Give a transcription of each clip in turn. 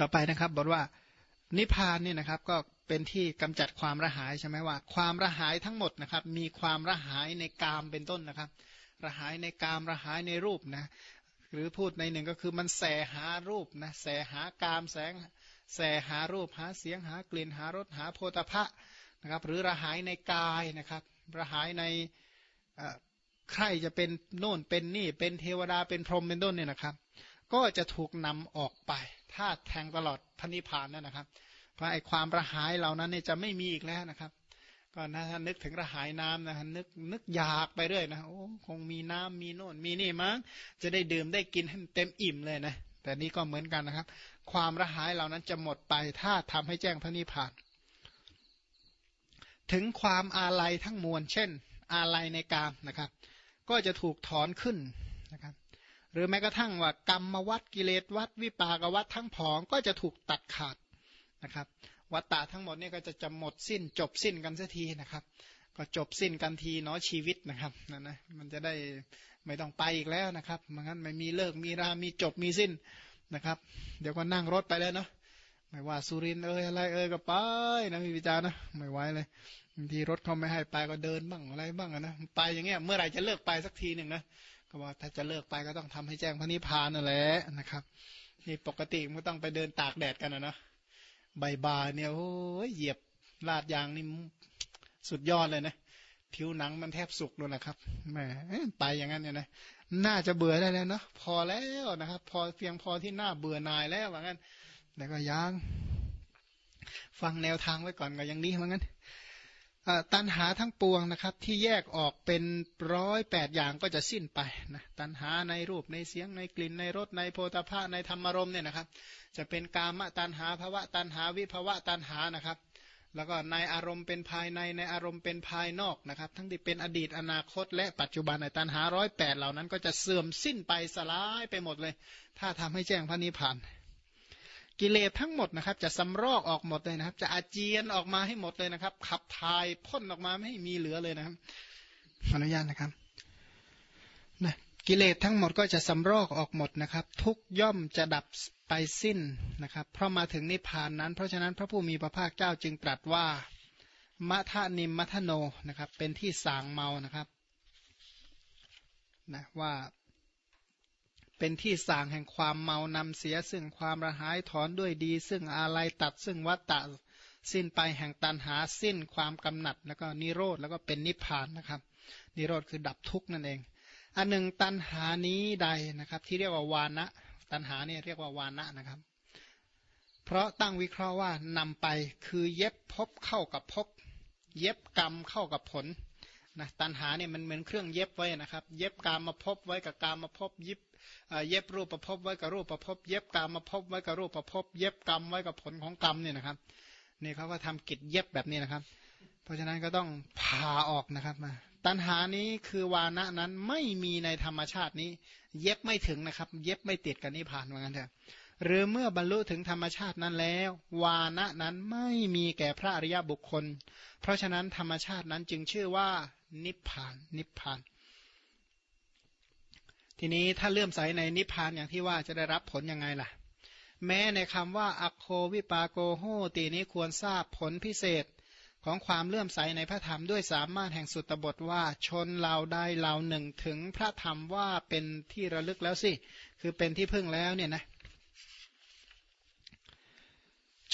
ต่อไปนะครับบอกว่านิพพานเนี่ยนะครับก็เป็นที่กำจัดความระหายใช่ไหมว่า ความระหายทั้งหมดนะครับ มีความระหายในกามเป็นต้นนะครับ ระหายในกามระหายในรูปนะหรือพูดในหนึ่งก็คือมันแสหารูปนะแสหากามแสงแสหารูปหาเสียงหากลิ่นหารสหาโพธพะนะครับ หรือระหายในกายนะครับ ระหายในใครจะเป็นโน่นเป็นนี่เป็นเทวดาเป็นพรหมเป็นต้นเนี่ยนะครับ ก็จะถูกนำออกไป ถ้าแทงตลอดพระนิพพานนั่นนะครับ เพราะไอ้ความระหายเหล่านั้นเนี่ยจะไม่มีอีกแล้วนะครับ ก็นะนึกถึงระหายน้ำนะนึกนึกอยากไปเรื่อยนะโอ้คงมีน้ำมีโน่นมีนี่มั้งจะได้ดื่มได้กินให้เต็มอิ่มเลยนะแต่นี้ก็เหมือนกันนะครับ ความระหายเหล่านั้นจะหมดไปถ้าทำให้แจ้งพระนิพพาน ถึงความอาลัยทั้งมวล เช่น อาลัยในกามนะครับ ก็จะถูกถอนขึ้นนะครับ หรือแม้กระทั่งว่ากรรมวัดกิเลสวัดวิปากวัดทั้งผองก็จะถูกตัดขาดนะครับวัตตาทั้งหมดนี่ก็จะจะหมดสิ้นจบสิ้นกันสักทีนะครับ ก็จบสิ้นกันทีเนาะชีวิตนะครับนั่นนะมันจะได้ไม่ต้องไปอีกแล้วนะครับมันงั้นไม่มีเลิกมีรามีจบมีสิ้นนะครับ เดี๋ยวก็นั่งรถไปแล้วเนาะไม่ว่าสุรินเอ้ยอะไรเอ้ยก็ไปนะพี่วิจารนะไม่ไหวเลยบางทีรถเขาไม่ให้ไปก็เดินบ้างอะไรบ้างนะไปอย่างเงี้ยเมื่อไหร่จะเลิกไปสักทีหนึ่งนะ ก็ว่าถ้าจะเลิกไปก็ต้องทำให้แจ้งพระนิพพานนั่นแหละนะครับนี่ปกติมันก็ต้องไปเดินตากแดดกันนะเนาะใบบาเนี่ยโอ้ยเหยียบลาดยางนี่สุดยอดเลยนะผิวหนังมันแทบสุกเลยนะครับแหมไปอย่างนั้นเนี่ยนะน่าจะเบื่อได้แล้วเนาะพอแล้วนะครับ พอเพียงพอที่หน้าเบื่อนายแล้วว่างั้นแล้วก็ยังฟังแนวทางไว้ก่อนก็ยังดีเหมือนกัน ตันหาทั้งปวงนะครับที่แยกออกเป็นร้อยแปดอย่างก็จะสิ้นไปนะตันหาในรูปในเสียงในกลิ่นในรสในโพธาภาในธรรมารมเนี่ยนะครับ จะเป็นกามตันหาภวะตันหาวิภวะตันหานะครับ แล้วก็ในอารมณ์เป็นภายในในอารมณ์เป็นภายนอกนะครับ ทั้งที่เป็นอดีตอนาคต และปัจจุบันในตันหาร้อยแปดเหล่านั้นก็จะเสื่อมสิ้นไปสลายไปหมดเลย ถ้าทำให้แจ้งพระนิพพาน กิเลสทั้งหมดนะครับ จะสำรอกออกหมดเลยนะครับ จะอาเจียนออกมาให้หมดเลยนะครับ ขับถ่ายพ่นออกมาไม่ให้มีเหลือเลยนะครับอนุญาตนะครับนะกิเลสทั้งหมดก็จะสำรอกออกหมดนะครับ ทุกย่อมจะดับไปสิ้นนะครับ เพราะมาถึงนิพพานนั้น เพราะฉะนั้นพระผู้มีพระภาคเจ้าจึงตรัสว่ามัทนิมมัทโนนะครับ เป็นที่สางเมานะครับนะว่า เป็นที่สางแห่งความเมานำเสียซึ่งความระหายถอนด้วยดี ซึ่งอาลัยตัดซึ่งวัตตะสิ้นไปแห่งตันหาสิ้นความกำหนัดแล้วก็นิโรธแล้วก็เป็นนิพพานนะครับ นิโรธคือดับทุกข์นั่นเอง อันหนึ่งตันหานี้ใดนะครับ ที่เรียกว่าวานะตันหาเนี่ยเรียกว่าวานะนะครับ เพราะตั้งวิเคราะห์ว่านำไปคือเย็บพบเข้ากับพบ เย็บกรรมเข้ากับผล นะตันหาเนี่ยมันเหมือนเครื่องเย็บไว้นะครับ เย็บกรรมมาพบไว้กับกรรมมาพบยิบเย็บรูปประพบไว้กับรูปประพบเย็บกรรมมาพบไว้กับรูปประพบเย็บกรรมไว้กับผลของกรรมเนี่ยนะครับนี่เขาก็ทำกิจเย็บแบบนี้นะครับ เพราะฉะนั้นก็ต้องผ่าออกนะครับมาตัณหานี้คือวานะนั้นไม่มีในธรรมชาตินี้ เย็บไม่ถึงนะครับ เย็บไม่ติดกันนิพพานเหมือนกันเถอะหรือเมื่อบรรลุถึงธรรมชาตินั้นแล้ว วานะนั้นไม่มีแก่พระอริยบุคคล เพราะฉะนั้นธรรมชาตินั้นจึงชื่อว่า นิพพาน นิพพาน ทีนี้ถ้าเลื่อมใสในนิพพานอย่างที่ว่าจะได้รับผลยังไงล่ะ แม้ในคำว่าอัคโควิปาโกโหตีนี้ควรทราบผลพิเศษของความเลื่อมใสในพระธรรมด้วยสามารถแห่งสุตบทว่าชนเราได้เราหนึ่งถึงพระธรรมว่าเป็นที่ระลึกแล้วสิ คือเป็นที่พึ่งแล้วเนี่ยนะ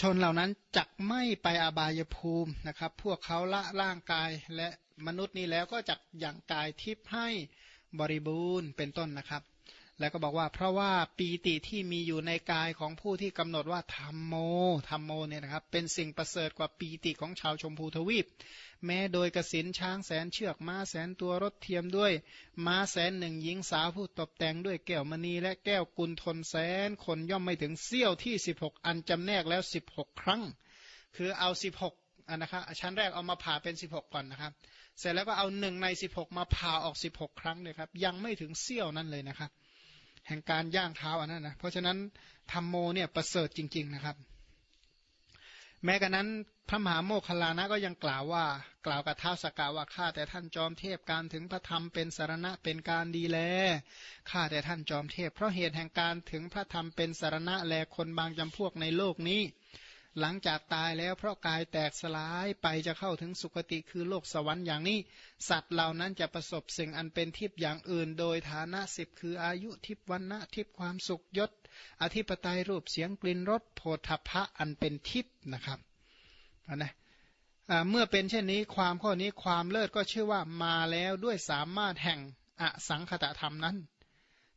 ชนเหล่านั้นจักไม่ไปอบายภูมินะครับ พวกเขาละร่างกายและ มนุษย์นี้แล้วก็จักอย่างกายทิพย์ให้บริบูรณ์เป็นต้นนะครับ แล้วก็บอกว่าเพราะว่าปีติที่มีอยู่ในกายของผู้ที่กำหนดว่าธรรมโมธรรมโมเนี่ยนะครับ เป็นสิ่งประเสริฐกว่าปีติของชาวชมพูทวีป แม้โดยกสินช้างแสนเชือกม้าแสนตัวรถเทียมด้วย ม้าแสนหนึ่งหญิงสาวผู้ตบแต่งด้วยแก้วมณีและแก้วกุลทนแสนคนย่อมไม่ถึงเสี้ยวที่ 16 อันจำแนกแล้ว 16 ครั้ง คือเอา 16อันนะครับชั้นแรกเอามาผ่าเป็น 16 ก่อนนะครับ เสร็จแล้วก็เอาหนึ่งในสิบหกมาผ่าออกสิบหกครั้งเลยครับ ยังไม่ถึงเสี้ยวนั่นเลยนะครับ แห่งการย่างเท้าอันนั้นนะเพราะฉะนั้นธรรมโมเนี่ยประเสริฐจริง ๆนะครับ แม้กระนั้นพระมหาโมคคลานะก็ยังกล่าวว่ากล่าวกับท้าวสกาว่าข้าแต่ท่านจอมเทพการถึงพระธรรมเป็นสารณะเป็นการดีแลข้าแต่ท่านจอมเทพ เพราะเหตุแห่งการถึงพระธรรมเป็นสารณะแลคนบางจำพวกในโลกนี้ หลังจากตายแล้วเพราะกายแตกสลายไปจะเข้าถึงสุคติคือโลกสวรรค์อย่างนี้ สัตว์เหล่านั้นจะประสบสิ่งอันเป็นทิพย์อย่างอื่น โดยฐานะสิบคืออายุทิพย์วันนะทิพย์ความสุขยศ อธิปไตยรูปเสียงกลิ่นรสโผฏฐัพพะอันเป็นทิพย์นะครับนะเมื่อเป็นเช่นนี้ความข้อนี้ความเลิศก็ชื่อว่ามาแล้วด้วยสามารถแห่งอสังคตธรรมนั้น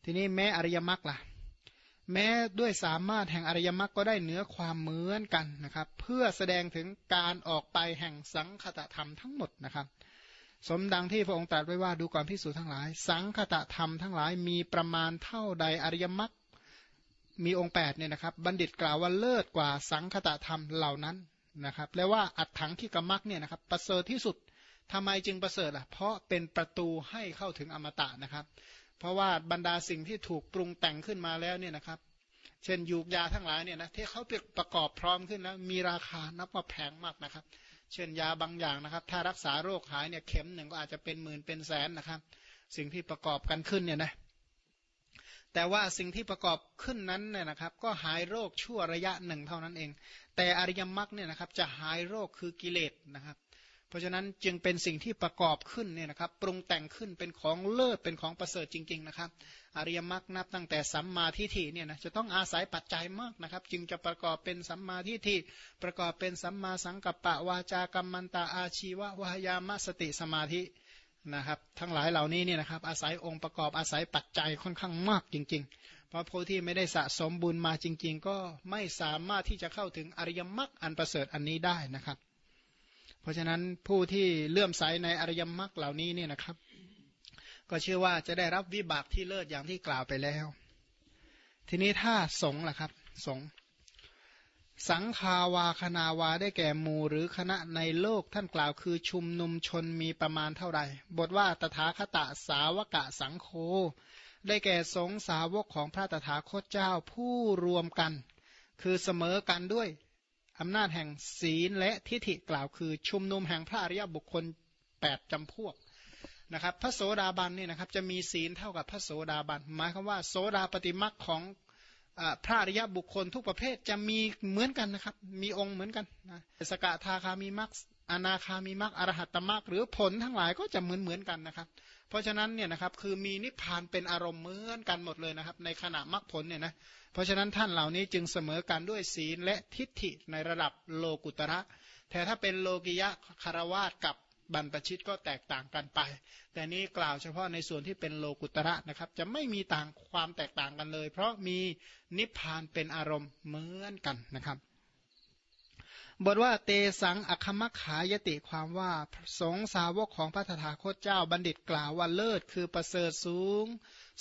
ทีนี้แม้อริยมรรคล่ะ แม้ด้วยสามารถแห่งอริยมรรคก็ได้เหนือความเหมือนกันนะครับ เพื่อแสดงถึงการออกไปแห่งสังคตธรรมทั้งหมดนะครับ สมดังที่พระองค์ตรัสไว้ว่าดูก่อนพิสูจทั้งหลาย สังคตธรรมทั้งหลายมีประมาณเท่าใดอริยมรรคมีองค์8เนี่ยนะครับบัณฑิตกล่าวว่าเลิศกว่าสังคตธรรมเหล่านั้นนะครับแล้วว่าอัดถังที่กรมักเนี่ยนะครับประเสริฐที่สุดทำไมจึงประเสริฐล่ะเพราะเป็นประตูให้เข้าถึงอมตะนะครับ เพราะว่าบรรดาสิ่งที่ถูกปรุงแต่งขึ้นมาแล้วเนี่ยนะครับ เช่นยูกยาทั้งหลายเนี่ยนะที่เขาประกอบพร้อมขึ้นแล้วมีราคานับว่าแพงมากนะครับ เช่นยาบางอย่างนะครับ ถ้ารักษาโรคหายเนี่ยเข็มหนึ่งก็อาจจะเป็นหมื่นเป็นแสนนะครับ สิ่งที่ประกอบกันขึ้นเนี่ยนะแต่ว่าสิ่งที่ประกอบขึ้นนั้นเนี่ยนะครับ ก็หายโรคชั่วระยะหนึ่งเท่านั้นเอง แต่อริยมรรคเนี่ยนะครับจะหายโรคคือกิเลสนะครับ ราะฉะนั้นจึงเป็นสิ่งที่ประกอบขึ้นเนี่ยนะครับ ปรุงแต่งขึ้นเป็นของเลิศเป็นของประเสริฐจริง ๆ นะครับ อริยมรรคนับตั้งแต่สัมมาทิฏฐิเนี่ยนะจะต้องอาศัยปัจจัยมากนะครับ จึงจะประกอบเป็นสัมมาทิฏฐิประกอบเป็นสัมมาสังกัปปะวาจากรรมันตาอาชีวะวายามสติสมาธินะครับ ทั้งหลายเหล่านี้เนี่ยนะครับ อาศัยองค์ประกอบอาศัยปัจจัยค่อนข้างมากจริง ๆ เพราะผู้ที่ไม่ได้สะสมบุญมาจริง ๆ ก็ไม่สามารถที่จะเข้าถึงอริยมรรคอันประเสริฐอันนี้ได้นะครับ เพราะฉะนั้นผู้ที่เลื่อมใสในอริยมรรคเหล่านี้เนี่ยนะครับ ก็เชื่อว่าจะได้รับวิบากที่เลิศอย่างที่กล่าวไปแล้ว ทีนี้ถ้าสงล่ะครับ สงสังคาวาคนาวาได้แก่หมู่หรือคณะในโลกท่านกล่าวคือชุมนุมชนมีประมาณเท่าไหร่ บทว่าตถาคตะสาวกะสังโฆได้แก่สงสาวกของพระตถาคตเจ้าผู้รวมกัน คือเสมอกันด้วย อำนาจแห่งศีลและทิฏฐิกล่าวคือ ชุมนุมแห่งพระอริยบุคคล 8จำพวกนะครับพระโสดาบันนี่นะครับจะมีศีลเท่ากับพระโสดาบันหมายความว่าโสดาปฏิมักของพระอริยบุคคลทุกประเภทจะมีเหมือนกันนะครับ มีองค์เหมือนกันนะสกทาคามีมักอนาคามีมักอรหัตตมักหรือผลทั้งหลายก็จะเหมือนเหมือนกันนะครับ เพราะฉะนั้นเนี่ยนะครับคือมีนิพพานเป็นอารมณ์เหมือนกันหมดเลยนะครับ ในขณะมรรคผลเนี่ยนะเพราะฉะนั้นท่านเหล่านี้จึงเสมอกันด้วยศีลและทิฏฐิในระดับโลกุตระ แต่ถ้าเป็นโลกิยะคารวาสกับบรรพชิตก็แตกต่างกันไป แต่นี้กล่าวเฉพาะในส่วนที่เป็นโลกุตระนะครับ จะไม่มีต่างความแตกต่างกันเลย เพราะมีนิพพานเป็นอารมณ์เหมือนกันนะครับ บทว่าเตสังอคมขายติความว่าสงสาวกของพระธถาคตเจ้าบัณฑิตกล่าวว่าเลิศคือประเสริฐสูง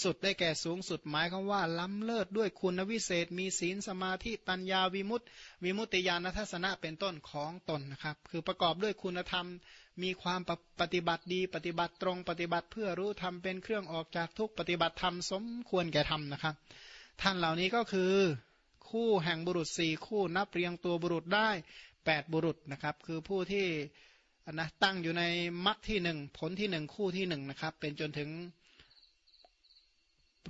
สุดได้แก่สูงสุดหมายคำว่าล้ำเลิศด้วยคุณวิเศษ มีศีลสมาธิปัญญาวิมุตติวิมุตติญาณทัศนะเป็นต้นของตนนะครับ คือประกอบด้วยคุณธรรม มีความปฏิบัติดี ปฏิบัติตรง ปฏิบัติเพื่อรู้ธรรมเป็นเครื่องออกจากทุกปฏิบัติธรรมสมควรแก่ธรรมนะครับ ท่านเหล่านี้ก็คือคู่แห่งบุรุษสี่คู่นับเรียงตัวบุรุษได้ แปดบุรุษนะครับ คือผู้ที่นะตั้งอยู่ในมรรคที่หนึ่งผลที่หนึ่งคู่ที่หนึ่งนะครับ เป็นจนถึง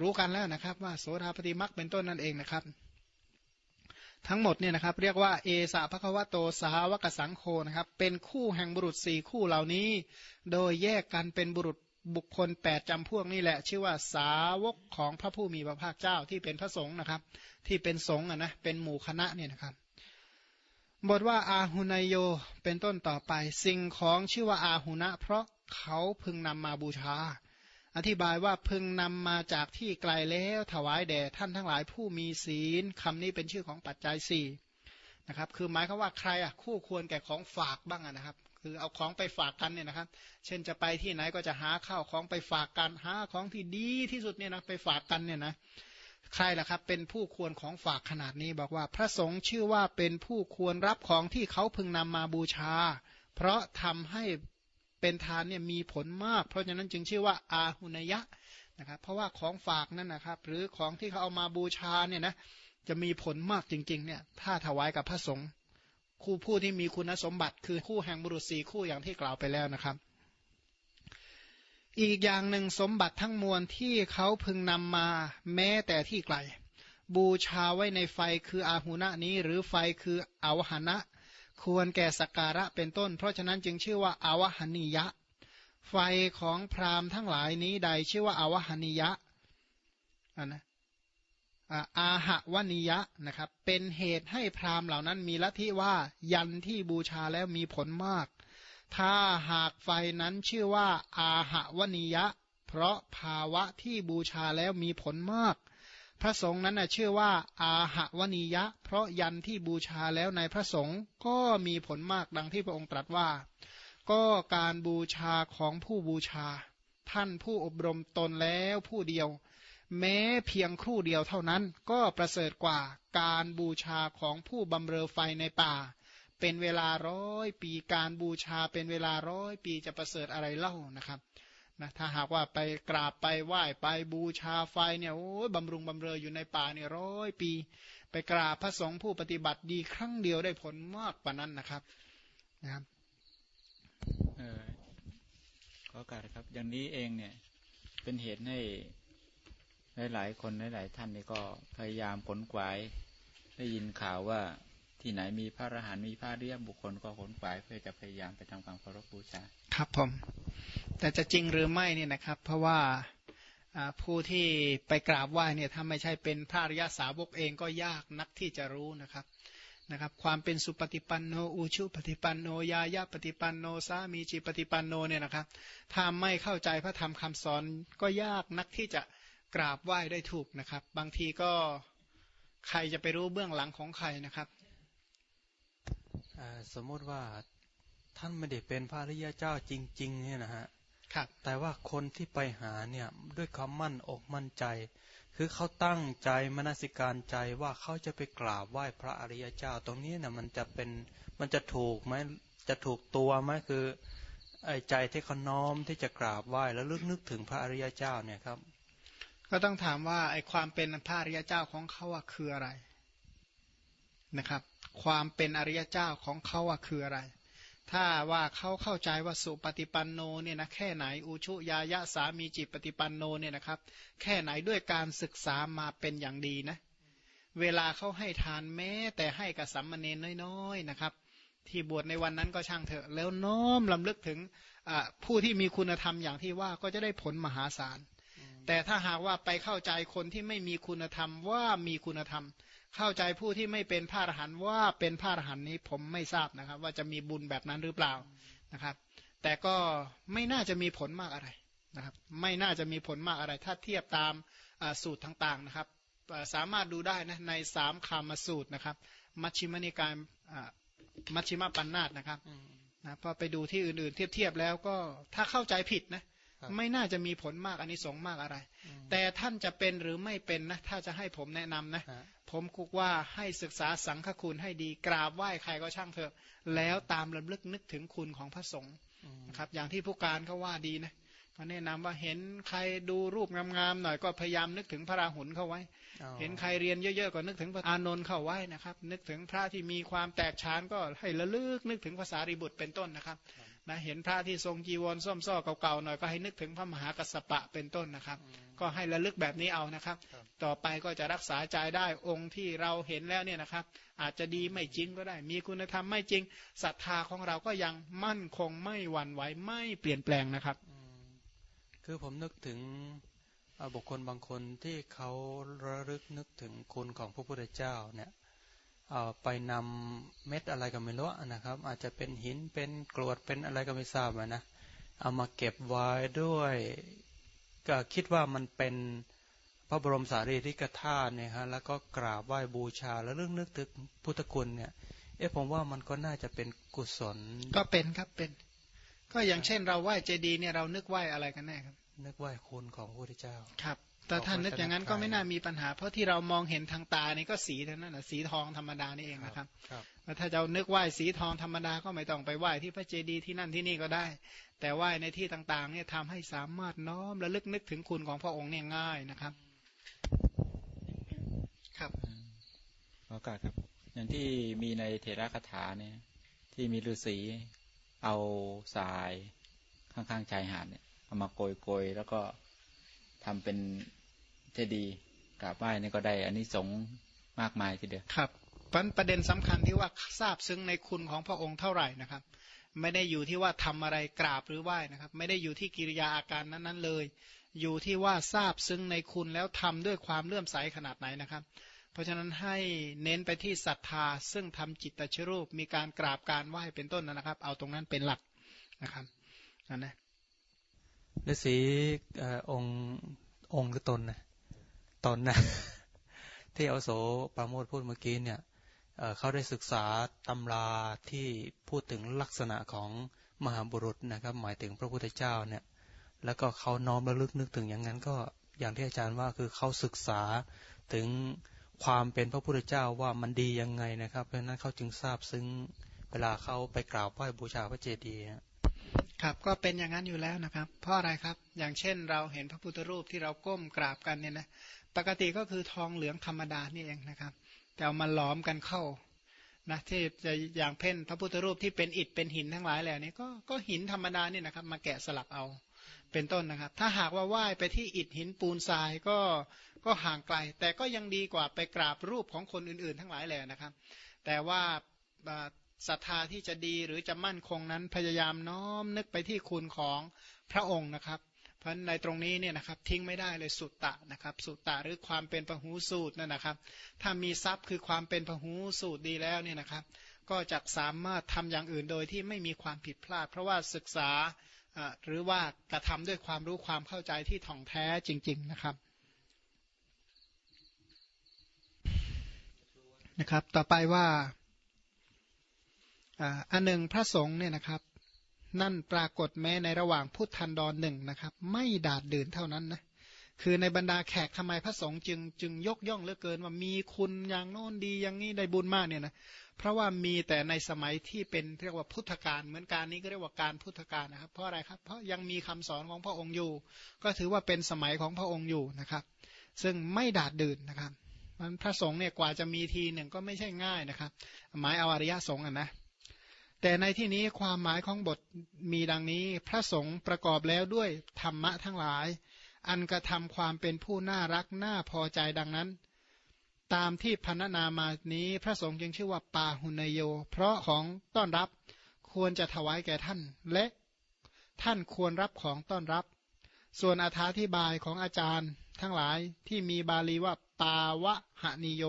รู้กันแล้วนะครับ ว่าโสดาปฏิมรรคเป็นต้นนั่นเองนะครับ ทั้งหมดเนี่ยนะครับ เรียกว่าเอสะพะควโตสาวกสังโฆนะครับ เป็นคู่แห่งบุรุษสี่คู่เหล่านี้ โดยแยกกันเป็นบุรุษบุคคลแปดจำพวกนี่แหละ ชื่อว่าสาวกของพระผู้มีพระภาคเจ้าที่เป็นพระสงฆ์นะครับ ที่เป็นสงฆ์นะเป็นหมู่คณะเนี่ยนะครับ บทว่าอาหุนายโยเป็นต้นต่อไป สิ่งของชื่อว่าอาหุนะ เพราะเขาพึงนำมาบูชา อธิบายว่าพึงนำมาจากที่ไกลแล้วถวายแด่ท่านทั้งหลายผู้มีศีลคำนี้เป็นชื่อของปัจจัยสี่นะครับ คือหมายความว่าใครอะคู่ควรแก่ของฝากบ้างนะครับ คือเอาของไปฝากกันเนี่ยนะครับ เช่นจะไปที่ไหนก็จะหาข้าวของไปฝากกันหาของที่ดีที่สุดเนี่ยนะไปฝากกันเนี่ยนะ ใครล่ะครับ เป็นผู้ควรของฝากขนาดนี้บอกว่า พระสงฆ์ชื่อว่าเป็นผู้ควรรับของที่เขาพึงนำมาบูชา เพราะทำให้เป็นทานเนี่ยมีผลมาก เพราะฉะนั้นจึงชื่อว่าอาหุนยะนะครับ เพราะว่าของฝากนั่นนะครับ หรือของที่เขาเอามาบูชาเนี่ยนะจะมีผลมากจริงๆเนี่ยถ้าถวายกับพระสงฆ์คู่ผู้ที่มีคุณสมบัติคือคู่แห่งบุรุษสี่คู่อย่างที่กล่าวไปแล้วนะครับ อีกอย่างหนึ่งสมบัติทั้งมวลที่เขาพึงนำมาแม้แต่ที่ไกล บูชาไว้ในไฟคืออาหุณะนี้ หรือไฟคืออาวหนะ ควรแก่สักการะเป็นต้น เพราะฉะนั้นจึงชื่อว่าอาวหนิยะ ไฟของพราหมณ์ทั้งหลายนี้ใดชื่อว่าอาวหนิยะอันนะอาหะวนิยะนะครับ เป็นเหตุให้พราหมณ์เหล่านั้นมีลัทธิว่ายันที่บูชาแล้วมีผลมาก ถ้าหากไฟนั้นชื่อว่า อาหะวนิยะ เพราะภาวะที่บูชาแล้วมีผลมาก พระสงฆ์นั้นชื่อว่า อาหะวนิยะ เพราะยันที่บูชาแล้วในพระสงฆ์ก็มีผลมากดังที่พระองค์ตรัสว่า ก็การบูชาของผู้บูชา ท่านผู้อบรมตนแล้วผู้เดียว แม้เพียงครู่เดียวเท่านั้นก็ประเสริฐกว่าการบูชาของผู้บำเรอไฟในป่า เป็นเวลาร้อยปีการบูชาเป็นเวลาร้อยปีจะประเสริฐอะไรเล่านะครับนะถ้าหากว่าไปกราบไปไหว้ไปบูชาไฟเนี่ยโอ้ยบำรุงบำเรออยู่ในป่าเนี่ยร้อยปี ไปกราบพระสงฆ์ผู้ปฏิบัติดีครั้งเดียวได้ผลมากกว่านั้นนะครับนะครับเออขอการครับ อย่างนี้เองเนี่ยเป็นเหตุให้หลาย ๆ คนหลาย ๆ ท่านนี่ก็พยายามผลกวายได้ยินข่าวว่า ที่ไหนมีพระอรหันต์มีพระเรียบบุคคลก็ขนกวายเพื่อจะพยายามไปทำความเคารพบูชา ครับผม แต่จะจริงหรือไม่เนี่ยนะครับ เพราะว่าผู้ที่ไปกราบไหว้เนี่ยถ้าไม่ใช่เป็นพระอริยสาวกเองก็ยากนักที่จะรู้นะครับนะครับ ความเป็นสุปฏิปันโนอุชุปฏิปันโนยายาปฏิปันโนสามีจิปฏิปันโนเนี่ยนะครับ ถ้าไม่เข้าใจพระธรรมคำสอนก็ยากนักที่จะกราบไหว้ได้ถูกนะครับ บางทีก็ใครจะไปรู้เบื้องหลังของใครนะครับ สมมติว่าท่านไม่ได้เป็นพระริยเจ้าจริง ๆ เนี่ยนะฮะครับแต่ว่าคนที่ไปหาเนี่ยด้วยความมั่นอกมั่นใจ คือเขาตั้งใจมนสิการใจว่าเขาจะไปกราบไหว้พระอริยเจ้า ตรงนี้นะมันจะเป็นมันจะถูกไหมจะถูกตัวไหมคือไอ้ใจที่เขาน้อมที่จะกราบไหว้แล้วลึกนึกถึงพระอริยเจ้าเนี่ยครับ ก็ต้องถามว่าไอความเป็นพระอริยเจ้าของเขาคืออะไรนะครับ ความเป็นอริยเจ้าของเขาคืออะไร ถ้าว่าเขาเข้าใจว่าสุปฏิปันโนเนี่ยนะแค่ไหนอุชุยายะสามีจิตปฏิปันโนเนี่ยนะครับ แค่ไหนด้วยการศึกษามาเป็นอย่างดีนะ เวลาเขาให้ทานแม้ แต่ให้กับสัมมาเนนน้อยๆนะครับ ที่บวชในวันนั้นก็ช่างเถอะ แล้วน้อมลำลึกถึงผู้ที่มีคุณธรรมอย่างที่ว่าก็จะได้ผลมหาศาลแต่ถ้าหากว่าไปเข้าใจคนที่ไม่มีคุณธรรมว่ามีคุณธรรม เข้าใจผู้ที่ไม่เป็นพระอรหันต์ว่าเป็นพระอรหันต์นี้ผมไม่ทราบนะครับ ว่าจะมีบุญแบบนั้นหรือเปล่านะครับ แต่ก็ไม่น่าจะมีผลมากอะไรนะครับ ไม่น่าจะมีผลมากอะไร ถ้าเทียบตามสูตรต่างๆนะครับ สามารถดูได้นะในสามคามสูตรนะครับ มัชฌิมนิกายมัชฌิมปัญนาตนะครับนะพอไปดูที่อื่นๆ เทียบๆแล้วก็ถ้าเข้าใจผิดนะ ไม่น่าจะมีผลมากอันนี้สงมากอะไร แต่ท่านจะเป็นหรือไม่เป็นนะ ถ้าจะให้ผมแนะนำนะ ผมคุกว่าให้ศึกษาสังฆคุณให้ดีกราบไหว้ใครก็ช่างเถอะ แล้วตามระลึกนึกถึงคุณของพระสงฆ์นะครับ อย่างที่ผู้การเขาว่าดีนะก็แนะนำว่าเห็นใครดูรูปงามๆหน่อยก็พยายามนึกถึงพระราหุลเข้าไว้ เห็นใครเรียนเยอะๆก็นึกถึงพระอานนท์เข้าไว้นะครับ นึกถึงพระที่มีความแตกฉานก็ให้ระลึกนึกถึงภาษาริบุตรเป็นต้นนะครับ นะเห็นพระที่ทรงจีวรส้มซ้อเก่าๆหน่อยก็ให้นึกถึงพระมหากัสสปะเป็นต้นนะครับ ก็ให้ระลึกแบบนี้เอานะครับ ต่อไปก็จะรักษาใจได้องค์ที่เราเห็นแล้วเนี่ยนะครับ อาจจะดีไม่จริงก็ได้ มีคุณธรรมไม่จริงศรัทธาของเราก็ยังมั่นคงไม่หวั่นไหวไม่เปลี่ยนแปลงนะครับ คือผมนึกถึงบุคคลบางคนที่เขาระลึกนึกถึงคุณของพระพุทธเจ้าเนี่ย ไปนำเม็ดอะไรก็ไม่รู้นะครับ อาจจะเป็นหินเป็นกรวดเป็นอะไรก็ไม่ทราบนะเอามาเก็บไว้ด้วย ก็คิดว่ามันเป็นพระบรมสารีริกธาตุเนี่ยฮะแล้วก็กราบไหว้บูชาแล้วเรื่องนึกถึงพุทธคุณเนี่ยเอ๊ะผมว่ามันก็น่าจะเป็นกุศล ก็เป็นครับเป็น ก็อย่างเช่นเราไหว้เจดีย์เนี่ยเรานึกไหว้อะไรกันแน่ครับ นึกไหว้คุณของพระพุทธเจ้าครับ แต่ท่านนึกอย่างนั้นก็ไม่น่ามีปัญหา เพราะที่เรามองเห็นทางตานี่ก็สีเท่านั้นนะสีทองธรรมดานี่เองนะครับถ้าจะนึกไหว้สีทองธรรมดาก็ไม่ต้องไปไหว้ที่พระเจดีย์ที่นั่นที่นี่ก็ได้ แต่ไหว้ในที่ต่างๆเนี่ยทำให้สามารถน้อมระลึกนึกถึงคุณของพระองค์เนี่ยง่ายนะครับ ครับโอกาสครับ อย่างที่มีในเทระคาถาเนี่ย ที่มีฤาษีเอาทรายข้างๆชายหาดเนี่ยเอามาโกยโกยแล้วก็ ทำเป็นเจดีย์กราบไหว้นี่ก็ได้อันนี้สงมากมายทีเดียวครับประเด็นสำคัญที่ว่าทราบซึ้งในคุณของพระองค์เท่าไหร่นะครับ ไม่ได้อยู่ที่ว่าทำอะไรกราบหรือไหว้นะครับ ไม่ได้อยู่ที่กิริยาอาการนั้นๆเลย อยู่ที่ว่าทราบซึ้งในคุณแล้วทำด้วยความเลื่อมใสขนาดไหนนะครับ เพราะฉะนั้นให้เน้นไปที่ศรัทธา ซึ่งทำจิตตชรูปมีการกราบการไหว้เป็นต้นนะครับ เอาตรงนั้นเป็นหลักนะครับนั่นนะ ฤาษีองค์องค์หรือตนนะตนนะที่เอาโสปาโมดพูดเมื่อกี้เนี่ยเขาได้ศึกษาตำราที่พูดถึงลักษณะของมหาบุรุษนะครับ หมายถึงพระพุทธเจ้าเนี่ย แล้วก็เขาน้อมระลึกนึกถึงอย่างนั้นก็อย่างที่อาจารย์ว่าคือเขาศึกษาถึงความเป็นพระพุทธเจ้าว่ามันดียังไงนะครับ เพราะนั้นเขาจึงทราบซึ้งเวลาเขาไปกราบไหว้บูชาพระเจดีย์ ครับก็เป็นอย่างนั้นอยู่แล้วนะครับ เพราะอะไรครับอย่างเช่นเราเห็นพระพุทธรูปที่เราก้มกราบกันเนี่ยนะปกติก็คือทองเหลืองธรรมดานี่เองนะครับ แต่เอามาล้อมกันเข้านะที่จะอย่างเพ่นพระพุทธรูปที่เป็นอิฐเป็นหินทั้งหลายแหล่นี้ก็ก็หินธรรมดานี่นะครับ มาแกะสลักเอาเป็นต้นนะครับ ถ้าหากว่าไหว้ไปที่อิฐหินปูนทรายก็ก็ห่างไกล แต่ก็ยังดีกว่าไปกราบรูปของคนอื่นๆ ทั้งหลายแหล่นะครับ แต่ว่า ศรัทธาที่จะดีหรือจะมั่นคงนั้นพยายามน้อมนึกไปที่คุณของพระองค์นะครับ เพราะในตรงนี้เนี่ยนะครับทิ้งไม่ได้เลยสุตตะนะครับสุตตะหรือความเป็นพหูสูตรนั่นนะครับ ถ้ามีทรัพย์คือความเป็นพหูสูตรดีแล้วเนี่ยนะครับ ก็จะสามารถทำอย่างอื่นโดยที่ไม่มีความผิดพลาด เพราะว่าศึกษาหรือว่ากระทำด้วยความรู้ความเข้าใจที่ถ่องแท้จริง ๆนะครับนะครับ ต่อไปว่า อันหนึ่งพระสงฆ์เนี่ยนะครับ นั่นปรากฏแม้ในระหว่างพุทธันดรหนึ่งนะครับ ไม่ดาดเดินเท่านั้นนะคือในบรรดาแขกทำไมพระสงฆ์จึงจึงยกย่องเหลือเกินว่ามีคุณอย่างโน้นดีอย่างนี้ได้บุญมากเนี่ยนะเพราะว่ามีแต่ในสมัยที่เป็นเรียกว่าพุทธกาลเหมือนการนี้ก็เรียกว่าการพุทธกาลนะครับ เพราะอะไรครับเพราะยังมีคำสอนของพระองค์อยู่ ก็ถือว่าเป็นสมัยของพระองค์อยู่นะครับ ซึ่งไม่ดาดดื่นนะครับมันพระสงฆ์เนี่ยกว่าจะมีทีหนึ่งก็ไม่ใช่ง่ายนะครับ หมายเอาอริยสงฆ์อะนะ แต่ในที่นี้ความหมายของบทมีดังนี้ พระสงฆ์ประกอบแล้วด้วยธรรมะทั้งหลาย อันกระทำความเป็นผู้น่ารักน่าพอใจดังนั้น ตามที่พันนามานี้ พระสงฆ์จึงชื่อว่าปาหุนโย เพราะของต้อนรับควรจะถวายแก่ท่าน และท่านควรรับของต้อนรับ ส่วนอาธิบายของอาจารย์ทั้งหลายที่มีบาลีว่าปาวะหนิโย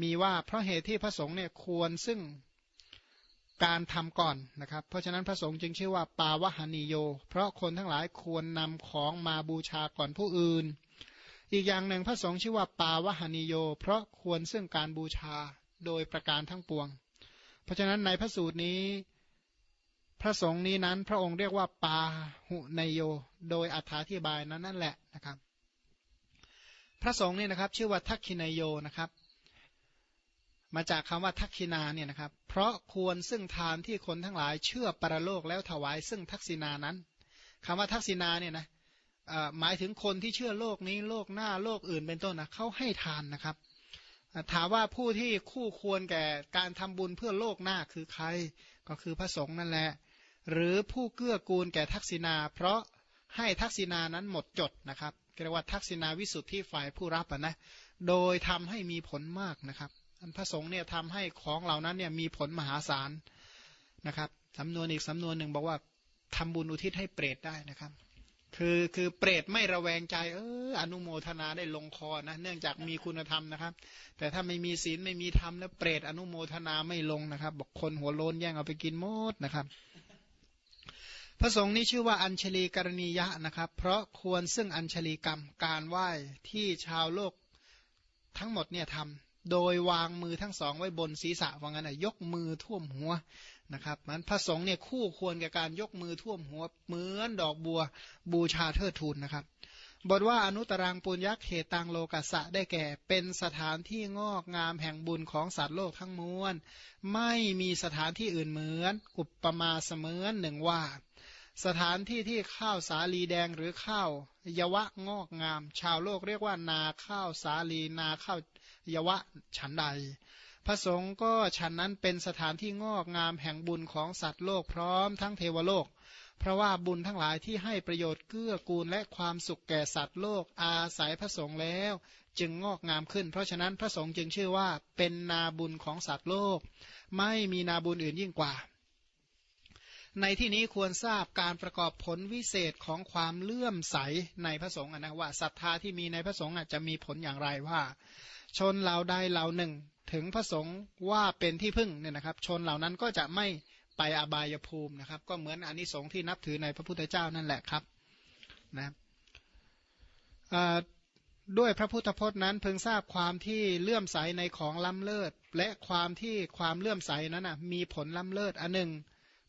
มีว่าเพราะเหตุที่พระสงฆ์เนี่ยควรซึ่ง การทำก่อนนะครับ เพราะฉะนั้นพระสงฆ์จึงชื่อว่าปาวหานิโย เพราะคนทั้งหลายควรนำของมาบูชาก่อนผู้อื่น อีกอย่างหนึ่งพระสงฆ์ชื่อว่าปาวหานิโย เพราะควรซึ่งการบูชาโดยประการทั้งปวง เพราะฉะนั้นในพระสูตรนี้ พระสงฆ์นี้นั้นพระองค์เรียกว่าปาหุนโย โดยอธิบายนั้นนั่นแหละนะครับ พระสงฆ์นี่นะครับชื่อว่าทักขินโยนะครับ มาจากคำว่าทักษินาเนี่ยนะครับ เพราะควรซึ่งทานที่คนทั้งหลายเชื่อปรโลกแล้วถวายซึ่งทักษินานั้นคำว่าทักษินาเนี่ยนะหมายถึงคนที่เชื่อโลกนี้โลกหน้าโลกอื่นเป็นต้นนะเขาให้ทานนะครับ ถามว่าผู้ที่คู่ควรแก่การทำบุญเพื่อโลกหน้าคือใครก็คือพระสงฆ์นั่นแหละ หรือผู้เกื้อกูลแก่ทักษินาเพราะให้ทักษินานั้นหมดจดนะครับเรียกว่าทักษินาวิสุทธิฝ่ายผู้รับนะโดยทำให้มีผลมากนะครับ พระสงฆ์เนี่ยทำให้ของเหล่านั้นเนี่ยมีผลมหาศาลนะครับสำนวนอีกสำนวนหนึ่งบอกว่าทำบุญอุทิศให้เปรตได้นะครับ คือคือเปรตไม่ระแวงใจ เอออนุโมทนาได้ลงคอนะ เนื่องจากมีคุณธรรมนะครับ แต่ถ้าไม่มีศีลไม่มีธรรมแล้วเปรตอนุโมทนาไม่ลงนะครับ บอกคนหัวโลนแย่งเอาไปกินหมดนะครับ พระสงฆ์นี้ชื่อว่าอัญชลีกรณียะนะครับ เพราะควรซึ่งอัญชลีกรรมการไหว้ที่ชาวโลกทั้งหมดเนี่ยทำ โดยวางมือทั้งสองไว้บนศีรษะว่างั้นนะยกมือท่วมหัวนะครับมันพระสงฆ์เนี่ยคู่ควรกับการยกมือท่วมหัวเหมือนดอกบัวบูชาเทิดทูนนะครับบทว่าอนุตรังปุญญเขตังโลกัสสะได้แก่ เป็นสถานที่งอกงามแห่งบุญของสัตว์โลกทั้งมวล ไม่มีสถานที่อื่นเหมือน อุปมาเสมือนหนึ่งว่า สถานที่ที่ข้าวสาลีแดงหรือข้าว ยวะงอกงาม ชาวโลกเรียกว่านาข้าวสาลีนาข้าว ยวะฉันใด พระสงฆ์ก็ฉันนั้นเป็นสถานที่งอกงามแห่งบุญของสัตว์โลกพร้อมทั้งเทวโลก เพราะว่าบุญทั้งหลายที่ให้ประโยชน์เกื้อกูลและความสุขแก่สัตว์โลกอาศัยพระสงฆ์แล้ว จึงงอกงามขึ้น เพราะฉะนั้นพระสงฆ์จึงชื่อว่าเป็นนาบุญของสัตว์โลก ไม่มีนาบุญอื่นยิ่งกว่าในที่นี้ควรทราบการประกอบผลวิเศษของความเลื่อมใสในพระสงฆ์นะว่าศรัทธาที่มีในพระสงฆ์จะมีผลอย่างไรว่า ชนเหล่าใดเหล่าหนึ่ง ถึงพระสงฆ์ว่าเป็นที่พึ่งเนี่ยนะครับ ชนเหล่านั้นก็จะไม่ไปอบายภูมินะครับ ก็เหมือนอนนิสงส์ที่นับถือในพระพุทธเจ้านั่นแหละครับนะด้วยพระพุทธพจน์นั้นเพิ่งทราบความที่เลื่อมใสในของล้ำเลิศ และความที่ความเลื่อมใสนั้นนะมีผลล้ำเลิศอันหนึ่ง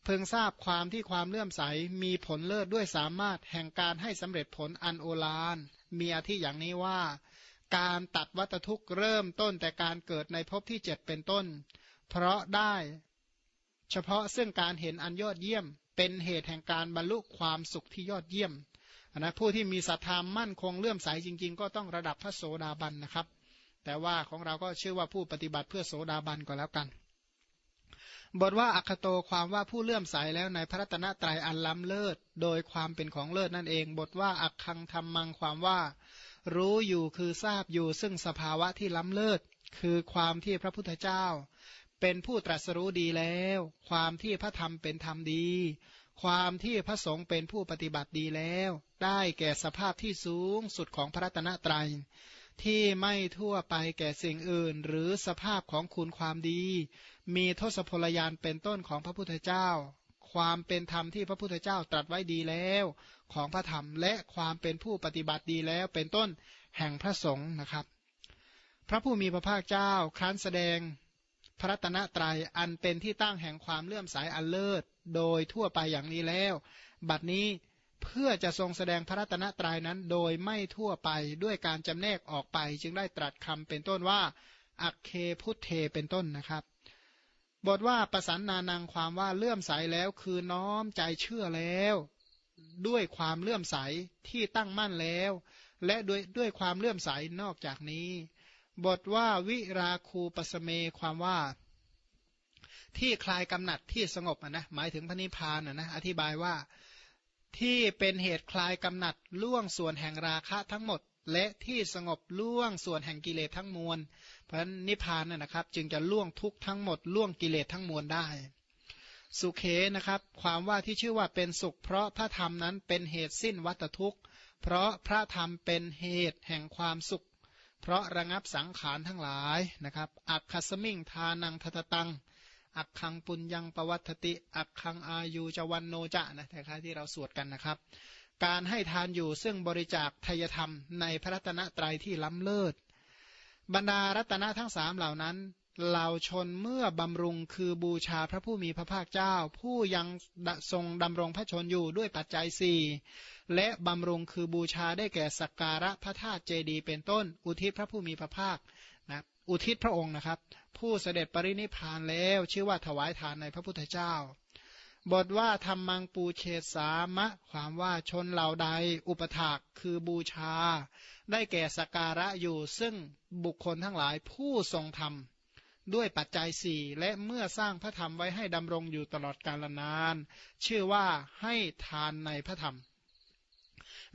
เพิ่งทราบความที่ความเลื่อมใสมีผลเลิศด้วยสามารถแห่งการให้สำเร็จผลอันโอฬารมีอาทิอย่างนี้ว่า การตัดวัตทุกข์เริ่มต้นแต่การเกิดในภพที่เจ็ดเป็นต้น เพราะได้ เฉพาะซึ่งการเห็นอันยอดเยี่ยม เป็นเหตุแห่งการบรรลุความสุขที่ยอดเยี่ยมนะผู้ที่มีศรัทธามั่นคงเลื่อมใสจริง ๆ ก็ต้องระดับพระโสดาบันนะครับ แต่ว่าของเราก็เชื่อว่าผู้ปฏิบัติเพื่อโสดาบันก็แล้วกัน บทว่าอัคโตความว่าผู้เลื่อมใสแล้วในพระตนะตรัยอันล้ำเลิศ โดยความเป็นของเลิศนั่นเอง บทว่าอักคังธรรมังความว่า รู้อยู่คือทราบอยู่ซึ่งสภาวะที่ล้ำเลิศ คือความที่พระพุทธเจ้า เป็นผู้ตรัสรู้ดีแล้ว ความที่พระธรรมเป็นธรรมดี ความที่พระสงฆ์เป็นผู้ปฏิบัติดีแล้ว ได้แก่สภาพที่สูงสุดของพระตนะตรัย ที่ไม่ทั่วไปแก่สิ่งอื่น หรือสภาพของคุณความดี มีทศพลยานเป็นต้นของพระพุทธเจ้า ความเป็นธรรมที่พระพุทธเจ้าตรัสไว้ดีแล้ว ของพระธรรมและความเป็นผู้ปฏิบัติดีแล้วเป็นต้นแห่งพระสงฆ์นะครับ พระผู้มีพระภาคเจ้าครั้นแสดงพระตนะตรัยอันเป็นที่ตั้งแห่งความเลื่อมสายอันเลิศ โดยทั่วไปอย่างนี้แล้ว บัดนี้เพื่อจะทรงแสดงพระตนะตรัยนั้นโดยไม่ทั่วไปด้วยการจำแนกออกไป จึงได้ตรัสคำเป็นต้นว่า อักเคพุทเทเป็นต้นนะครับ บทว่าประสันนานังความว่าเลื่อมใสแล้วคือน้อมใจเชื่อแล้ว ด้วยความเลื่อมใสที่ตั้งมั่นแล้ว และด้วยด้วยความเลื่อมใสนอกจากนี้ บทว่าวิราคูปสเมความว่า ที่คลายกำหนัดที่สงบนะหมายถึงพระนิพพานนะอธิบายว่าที่เป็นเหตุคลายกำหนัดล่วงส่วนแห่งราคะทั้งหมด และที่สงบล่วงส่วนแห่งกิเลสทั้งมวล เพราะนิพพานนะครับ จึงจะล่วงทุกทั้งหมดล่วงกิเลสทั้งมวลได้ สุเขนะครับ ความว่าที่ชื่อว่าเป็นสุข เพราะพระธรรมนั้นเป็นเหตุสิ้นวัตทุกข์ เพราะพระธรรมเป็นเหตุแห่งความสุข เพราะระงับสังขารทั้งหลายนะครับ อักขสมิงทานังทัตตัง อักขังปุญญังปวัตติ อักขังอายุจวันโนจะนะแต่ค่ที่เราสวดกันนะครับ การให้ทานอยู่ซึ่งบริจาคทยธรรมในพระรัตนตรัยที่ล้ำเลิศ บรรดารัตนะทั้งสามเหล่านั้นเหล่าชนเมื่อบำรุงคือบูชาพระผู้มีพระภาคเจ้า ผู้ยังทรงดำรงพระชนอยู่ด้วยปัจจัยสี่และบำรุงคือบูชาได้แก่สักการะพระธาตุเจดีเป็นต้น อุทิศพระผู้มีพระภาคนะอุทิศพระองค์นะครับ ผู้เสด็จปรินิพานแล้วชื่อว่าถวายทานในพระพุทธเจ้า บทว่าธรรมังปูเชสามะ ความว่าชนเหล่าใด อุปถากคือบูชา ได้แก่สกการะอยู่ซึ่งบุคคลทั้งหลายผู้ทรงธรรม ด้วยปัจจัยสี่และเมื่อสร้างพระธรรมไว้ให้ดำรงอยู่ตลอดกาลนาน ชื่อว่าให้ทานในพระธรรม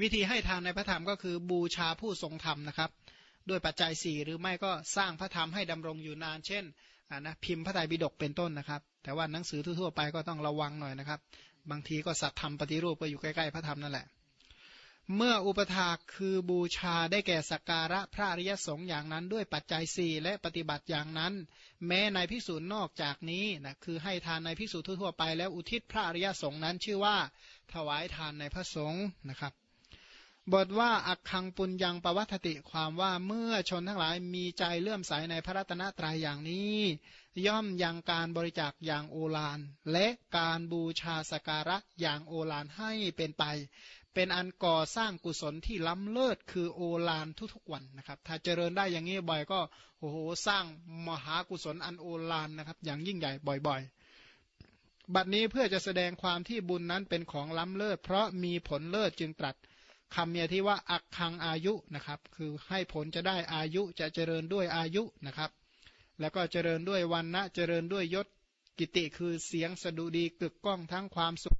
วิธีให้ทานในพระธรรมก็คือบูชาผู้ทรงธรรมนะครับ ด้วยปัจจัยสี่หรือไม่ก็สร้างพระธรรมให้ดำรงอยู่นาน เช่น นะพิมพ์พระไตรปิฎกเป็นต้นนะครับ แต่ว่าหนังสือทั่วๆไปก็ต้องระวังหน่อยนะครับ บางทีก็สัตธรรมปฏิรูปก็อยู่ใกล้ๆพระธรรมนั่นแหละ เมื่ออุปถาคือบูชาได้แก่สักการะพระอริยสงฆ์อย่างนั้น ด้วยปัจจัยสี่และปฏิบัติอย่างนั้น แม้ในพิสูจน์นอกจากนี้นะคือให้ทานในพิสูจน์ทั่วไปแล้วอุทิศพระอริยสงฆ์นั้นชื่อว่าถวายทานในพระสงฆ์นะครับ บทว่าอักคังปุญญังปวัตติความว่าเมื่อชนทั้งหลายมีใจเลื่อมใสในพระรัตนตรัยอย่างนี้ ย่อมยังการบริจาคอย่างโอฬารและการบูชาสการะอย่างโอฬารให้เป็นไป เป็นอันก่อสร้างกุศลที่ล้ำเลิศคือโอฬารทุกๆวันนะครับ ถ้าเจริญได้อย่างนี้บ่อยก็โอ้โหสร้างมหากุศลอันโอฬารนะครับ อย่างยิ่งใหญ่บ่อย ๆบัดนี้เพื่อจะแสดงความที่บุญนั้นเป็นของล้ำเลิศเพราะมีผลเลิศจึงตรัส คำเมียที่ว่าอักคังอายุนะครับ คือให้ผลจะได้อายุจะเจริญด้วยอายุนะครับ แล้วก็เจริญด้วยวันนะเจริญด้วยยศกิติคือเสียงสดุดีกึกก้องทั้งความสุข